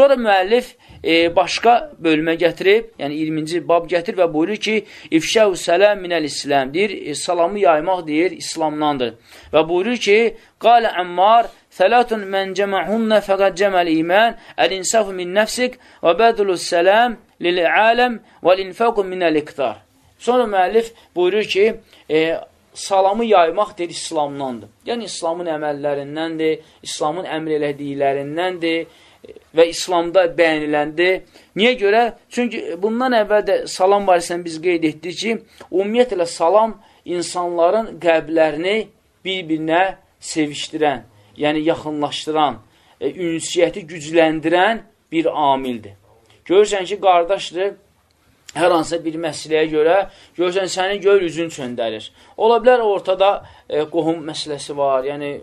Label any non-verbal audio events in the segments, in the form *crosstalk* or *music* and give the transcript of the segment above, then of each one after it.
Sonra müəllif e, başqa bölmə gətirib, yəni 20-ci bab gətir və buyurur ki, ifşəv sələm minəl İslam deyir, e, salamı yaymaq deyir, İslamdandır. Və buyurur ki, qalə əmmar, Thəlatun mən cəməhunnə fəqət cəməl imən, əl-insafu min nəfsik və bədulus sələm lil-ələm vəl-infəqu minəl-iqtar. Sonra müəllif buyurur ki, e, salamı yaymaq deyir, İslamdandır. Yəni, İslamın əməllərindəndir, İslamın əmr elədiklərindəndir və İslamda bəyəniləndir. Niyə görə? Çünki bundan əvvəl də salam barəsində biz qeyd etdik ki, ümumiyyətlə salam insanların qəlblərini bir-birinə sevişdirən, yəni yaxınlaşdıran, e, ünsiyyəti gücləndirən bir amildir. Görürsən ki, qardaşdır, hər hansısa bir məsələyə görə, görürsən, səni gör üzün çöndərir. Ola bilər ortada e, qohum məsələsi var, yəni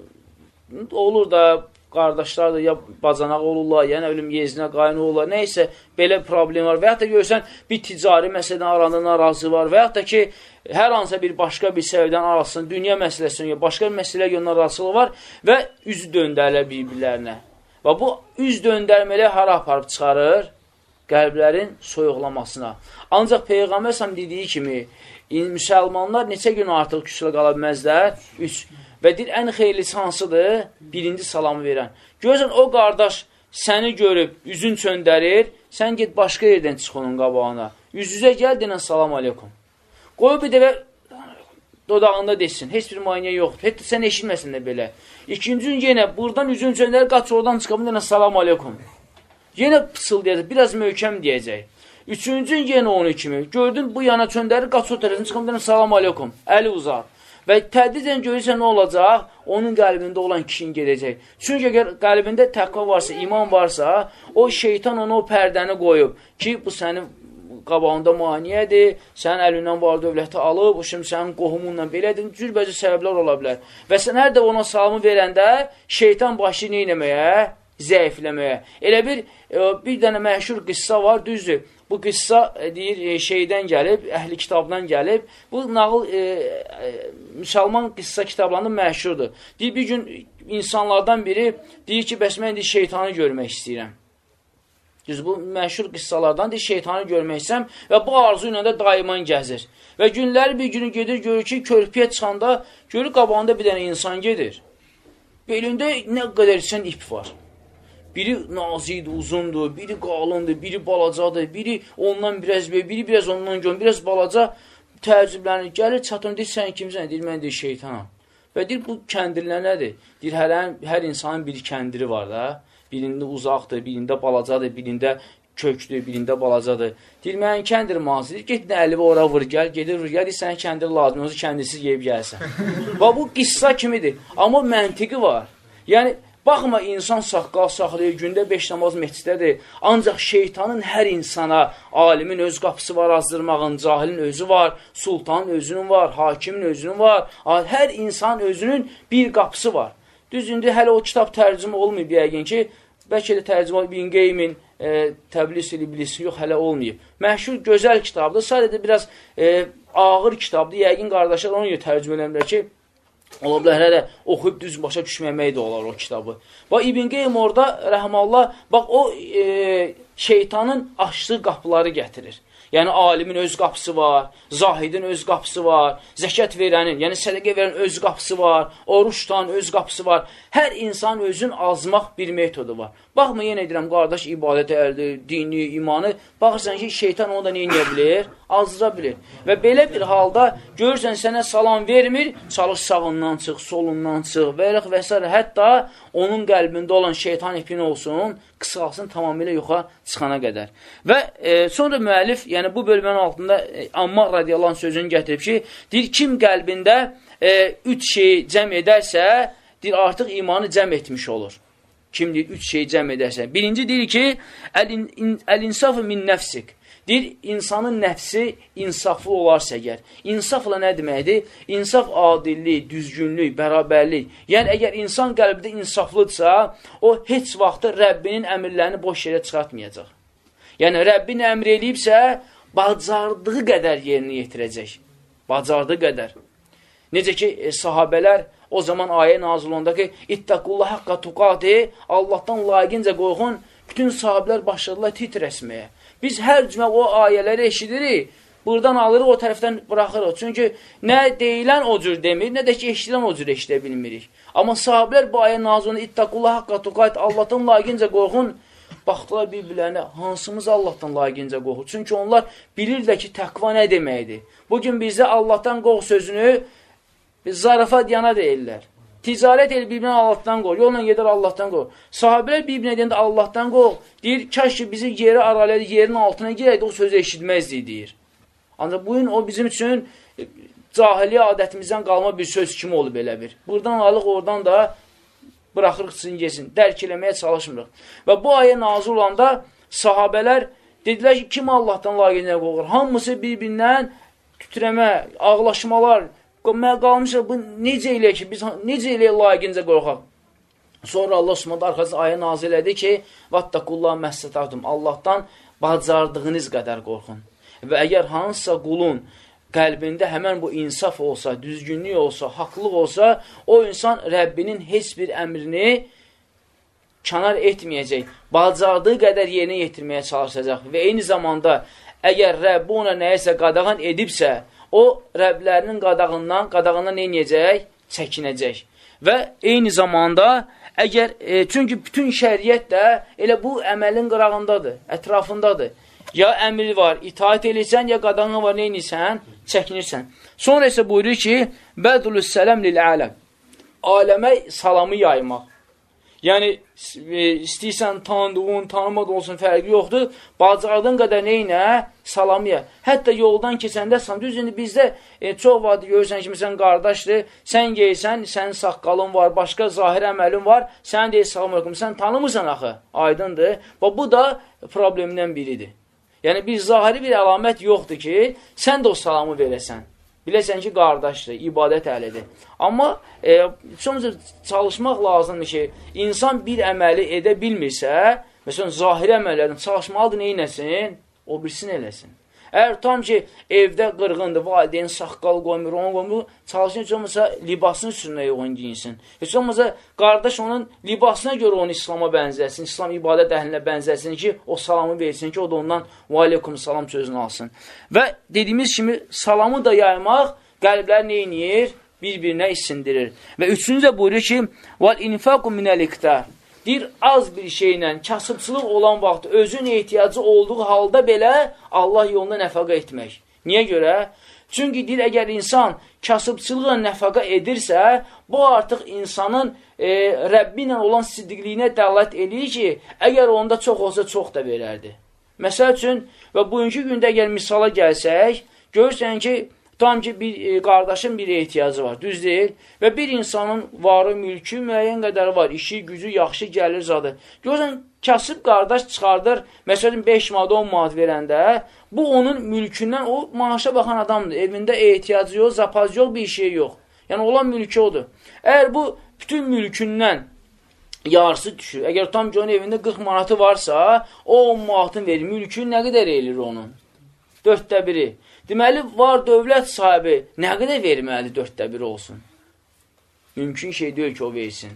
olur da qardaşlar da ya bacanaq olurlar, ya nə bilim yezinə qayın olurlar, nə isə belə problem var və yaxud da görsən bir ticari məsələdən aranda narazı var və yaxud da ki, hər hansısa bir başqa bir səbəbdən arasın, dünya məsələsindən ya başqa bir məsələyə görə narazılığı var və üz döndərlər bir-birlərinə. Və bu üz döndərməli hara aparıb çıxarır? Qəlblərin soyuqlamasına. Ancaq Peyğəmbər səhəm dediyi kimi, müsəlmanlar neçə gün artıq küsülə qala bilməzlər? Üç. Və deyir, ən xeyirlisi hansıdır? Birinci salamı verən. Görürsən, o qardaş səni görüb, üzün çöndərir, sən get başqa yerdən çıx onun qabağına. Üz-üzə gəl, denən salam aleykum. Qoy bir dəvə dodağında desin, heç bir müayinə yoxdur. Hətta sən eşitməsin də belə. İkinci gün yenə buradan üzün çöndərir, qaç oradan çıxamın, denən salam aleykum. Yenə pısıldayacaq, biraz möhkəm deyəcək. Üçüncü yenə onun kimi. Gördün, bu yana çöndərir, qaç o tərəfini çıxım, deyən, salam aleykum, əli uzaq. Və tədricən görürsən nə olacaq? Onun qəlbində olan kişinin gedəcək. Çünki əgər qəlbində təqva varsa, iman varsa, o şeytan onu o pərdəni qoyub ki, bu sənin qabağında maniyədir, sənin əlindən var dövləti alıb, o şimdi sənin qohumunla belədir, cürbəcə səbəblər ola bilər. Və sən hər də ona salamı verəndə şeytan başı neynəməyə? Zəifləməyə. Elə bir, e, bir dənə məşhur qissa var, düzdür. Bu qissa e, deyir e, şeydən gəlib, əhli kitabdan gəlib. Bu nağıl e, müsəlman qissa kitablarında məşhurdur. Deyir bir gün insanlardan biri deyir ki, bəs mən deyir, şeytanı görmək istəyirəm. Düz bu məşhur qıssalardan deyir, şeytanı görmək istəyirəm və bu arzu ilə də daiman gəzir. Və günləri bir günü gedir, görür ki, körpüyə çıxanda görür qabağında bir dənə insan gedir. Belində nə qədər sən ip var. Biri nazikdir, uzundur, biri qalındır, biri balacadır, biri ondan biraz böyük, biri biraz ondan gön, biraz balaca təəccüblənir. Gəlir çatın, deyir, sən kimsən? Deyir, mən deyir, şeytanam. Və deyir, bu kəndirlər nədir? Deyir, hər, hər insanın bir kəndiri var da. Birində uzaqdır, birində balacadır, birində kökdür, birində balacadır. Deyir, mənim kəndir mazı. Deyir, get əli ora vur, gəl, gedir vur, gəl, sənə kəndir lazım, özü kəndirsiz yeyib gəlsən. *laughs* Və bu qissa kimidir. Amma məntiqi var. Yəni, Baxma, insan saqqal saxlayır, gündə beş namaz mehdidədir. Ancaq şeytanın hər insana, alimin öz qapısı var azdırmağın, cahilin özü var, sultanın özünün var, hakimin özünün var. Hər insan özünün bir qapısı var. Düz indi hələ o kitab tərcümə olmayıb yəqin ki, bəlkə də tərcümə bin qeymin e, təbliğ iblis yox, hələ olmayıb. Məşhur, gözəl kitabdır, sadəcə biraz e, ağır kitabdır. Yəqin qardaşlar onu tərcümə eləmirlər ki, Ola bilər, hələ oxuyub düz başa düşməmək də olar o kitabı. Və İbn Qeym orada, rəhməllah, bax, o e, şeytanın açdığı qapıları gətirir. Yəni, alimin öz qapısı var, zahidin öz qapısı var, zəkat verənin, yəni sədəqə verən öz qapısı var, oruç tutan öz qapısı var. Hər insan özün azmaq bir metodu var. Baxma, yenə edirəm, qardaş ibadət əldir, dini, imanı. Baxırsan ki, şeytan onu da neyinə bilir? Azdıra bilir. Və belə bir halda görürsən, sənə salam vermir, çalış sağından çıx, solundan çıx və eləq və s. Hətta onun qəlbində olan şeytan ipin olsun, qısalsın tamamilə yoxa çıxana qədər. Və e, sonra müəllif, yəni bu bölmənin altında e, Ammar radiyallahu sözünü gətirib ki, deyir, kim qəlbində e, üç şeyi cəm edərsə, deyir, artıq imanı cəm etmiş olur. Kim deyir, üç şey cəm edərsən. Birinci deyir ki, əl-insafı min nəfsik. Deyir, insanın nəfsi insaflı olarsa əgər. İnsafla nə deməkdir? İnsaf adillik, düzgünlük, bərabərlik. Yəni, əgər insan qəlbdə insaflıdırsa, o heç vaxtı Rəbbinin əmirlərini boş yerə çıxartmayacaq. Yəni, Rəbbin əmr eləyibsə, bacardığı qədər yerinə yetirəcək. Bacardığı qədər. Necə ki, e, sahabələr O zaman ayə nazil onda ki, İttəqullah haqqa tuqati, Allahdan layiqincə qorxun. bütün sahabilər başladılar titrəsməyə. Biz hər cümə o ayələri eşidirik, buradan alırıq, o tərəfdən buraxırıq. Çünki nə deyilən o cür demir, nə də ki, eşidilən o cür eşidə bilmirik. Amma sahabilər bu ayə nazını ittaqullah haqqa tuqayt, Allahdan laqincə qorxun, baxdılar bir-birlərinə, hansımız Allahdan laqincə qorxur? Çünki onlar bilirlər ki, təqva nə deməkdir. Bugün bizdə Allahdan qorx sözünü zarafat yana deyirlər. Ticarət el bir-birinə Allahdan qoy. Yolla gedər Allahdan qoy. Sahabələr bir-birinə deyəndə Allahdan qoy. Deyir, kaş ki bizi yeri aralaydı, yerin altına girəydi, o sözü eşitməzdik, deyir. Ancaq bugün o bizim üçün e, cahili adətimizdən qalma bir söz kimi olub elə bir. Buradan alıq, oradan da buraxırıq sizin geçsin. Dərk eləməyə çalışmırıq. Və bu ayə nazil olanda sahabələr dedilər ki, kim Allahdan laqiyyəyə qoğur? Hamısı bir-birindən tütrəmə, ağlaşmalar, qalmışıq, bu necə eləyək ki, biz necə eləyək layiqincə qorxaq? Sonra Allah Subhanahu arxasında ayə nazil elədi ki, "Vattaqullah məsətatum." Allahdan bacardığınız qədər qorxun. Və əgər hansısa qulun qəlbində həmən bu insaf olsa, düzgünlük olsa, haqlıq olsa, o insan Rəbbinin heç bir əmrini kənar etməyəcək. Bacardığı qədər yerinə yetirməyə çalışacaq və eyni zamanda əgər Rəbbi ona nəyisə qadağan edibsə, o Rəblərinin qadağından, qadağından neynəyəcək? Çəkinəcək. Və eyni zamanda əgər, e, çünki bütün şəriyyət də elə bu əməlin qırağındadır, ətrafındadır. Ya əmri var, itaat eləyirsən, ya qadağan var, neynirsən? Çəkinirsən. Sonra isə buyurur ki, Bədulü sələm lil ələm. Aləmə salamı yaymaq. Yəni, istəyirsən tanıdığın, tanımadı olsun, fərqi yoxdur. Bacardığın qədər neynə? Salamıya. Hətta yoldan keçəndə salam. Düz, indi bizdə e, çox vaxt görürsən ki, sən qardaşdır, sən geysən, sənin saqqalın var, başqa zahir əməlin var, sən deyir, salam aleyküm, sən tanımırsan axı, aydındır. Və bu da problemdən biridir. Yəni, bir zahiri bir əlamət yoxdur ki, sən də o salamı verəsən. Biləsən ki, qardaşdır, ibadət əhlidir. Amma e, çoxca çalışmaq lazımdır ki, insan bir əməli edə bilmirsə, məsələn, zahiri əməllərini çalışmalıdır, neynəsin? O birisini eləsin. Əgər tam ki, evdə qırğındır, valideyn saqqal qoymur, onu qoymur, çalışın heç olmasa libasının üstünə uyğun giyinsin. Heç olmasa qardaş onun libasına görə onu İslama bənzəsin, İslam ibadət əhlinə bənzəsin ki, o salamı versin ki, o da ondan valikum salam sözünü alsın. Və dediyimiz kimi salamı da yaymaq qəlblər neynir? Bir-birinə isindirir. Və üçüncü də buyurur ki, val infaqu minəliktar deyir, az bir şeylə, kasıbçılıq olan vaxt özün ehtiyacı olduğu halda belə Allah yolunda nəfəqə etmək. Niyə görə? Çünki deyir, əgər insan kasıbçılıqla nəfəqə edirsə, bu artıq insanın e, Rəbbi ilə olan siddiqliyinə dəlat edir ki, əgər onda çox olsa, çox da verərdi. Məsəl üçün, və bugünkü gündə əgər misala gəlsək, görürsən ki, Tam ki, bir e, qardaşın bir ehtiyacı var, düz deyil. Və bir insanın varı, mülkü müəyyən qədər var, işi, gücü, yaxşı gəlir zadı. Görürsən, kasıb qardaş çıxardır, məsələn, 5 manat, 10 manat verəndə, bu onun mülkündən, o maaşa baxan adamdır. Evində ehtiyacı yox, zapaz yox, bir şey yox. Yəni, olan mülkü odur. Əgər bu bütün mülkündən yarısı düşür, əgər tam ki, onun evində 40 manatı varsa, o 10 manatın verir. Mülkü nə qədər eləyir onun? Dörddə biri. Deməli, var dövlət sahibi nə qədər verməlidir dörddə bir olsun? Mümkün şey deyil ki, o versin.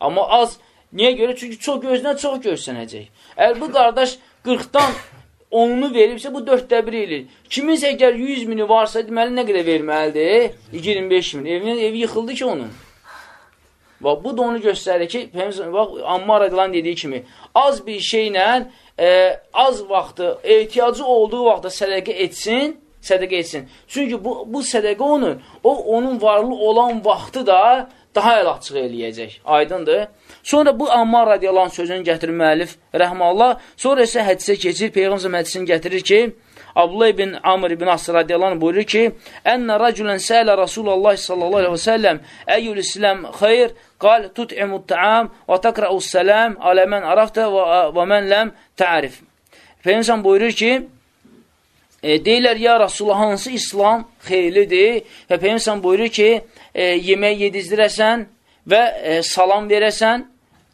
Amma az, niyə görə? Çünki çox gözünə çox görsənəcək. Əgər bu qardaş 40-dan onunu veribsə, bu dörddə bir elir. Kiminsə əgər 100 mini varsa, deməli, nə qədər verməlidir? 25 min. Evinin, evi yıxıldı ki, onun. Bax, bu da onu göstərir ki, bax, Ammar edilan dediyi kimi, az bir şeylə, e, az vaxtı, ehtiyacı olduğu vaxtda sədəqə etsin, sədəqə etsin. Çünki bu, bu sədəqə onun, o onun varlı olan vaxtı da daha əlaçıq eləyəcək. Aydındır. Sonra bu Ammar radiyallahu sözünü gətirir müəllif rəhmallah. Sonra isə hədisə keçir, Peyğəmbər hədisini gətirir ki, Abdullah ibn Amr ibn As radiyallahu buyurur ki, "Ənə raculan sələ Rasulullah sallallahu əleyhi və səlləm əyyul İslam xeyr? Qal tut'imut ta'am və taqra'us salam alə men arafta və men lam ta'rif." Peyğəmbər buyurur ki, E, deyirlər, ya Rasulullah, hansı İslam xeylidir? Və Peyyəmsən buyurur ki, e, yemək yedizdirəsən və e, salam verəsən,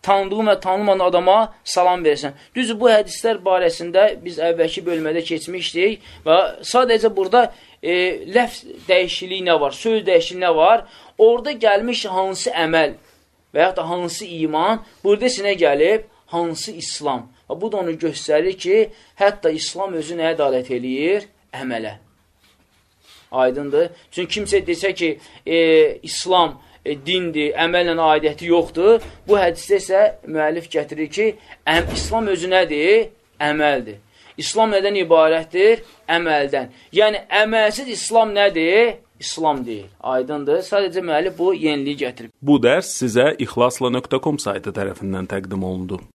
tanıdığın və tanımadan adama salam verəsən. Düzdür, bu hədislər barəsində biz əvvəlki bölmədə keçmişdik və sadəcə burada e, ləfz dəyişikliyi nə var, söz dəyişikliyi nə var, orada gəlmiş hansı əməl və yaxud da hansı iman, burada sinə gəlib, hansı İslam? Bu da onu göstərir ki, hətta İslam özü nəyə dalət eləyir? Əmələ. Aydındır. Çünki kimsə desə ki, e, İslam e, dindir, əməllə aidiyyəti yoxdur, bu hədisdə isə müəllif gətirir ki, əm, İslam özü nədir? Əməldir. İslam nədən ibarətdir? Əməldən. Yəni, əməlsiz İslam nədir? İslam deyil. Aydındır. Sadəcə müəllif bu yeniliyi gətirib. Bu dərs sizə ixlasla.com saytı tərəfindən təqdim olundu.